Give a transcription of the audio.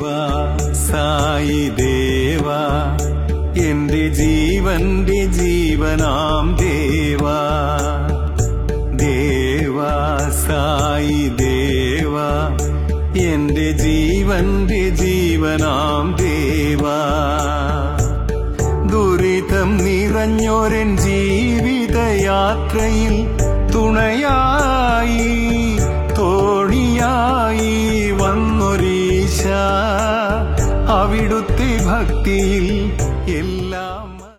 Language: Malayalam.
ദേവാ സായി ദേവാ. എന്റെ ജീവന്റെ ജീവനാം ദേവാ. ദേവാ സായി ദേവാ. എന്റെ ജീവന്റെ ജീവനാം ദേവാ. ദുരിതം നിറഞ്ഞോരൻ ജീവിതയാത്രയിൽ തുണയായി തോണിയായി വന്നൊരീശ. അവിടുത്തെ ഭക്തിയിൽ എല്ലാം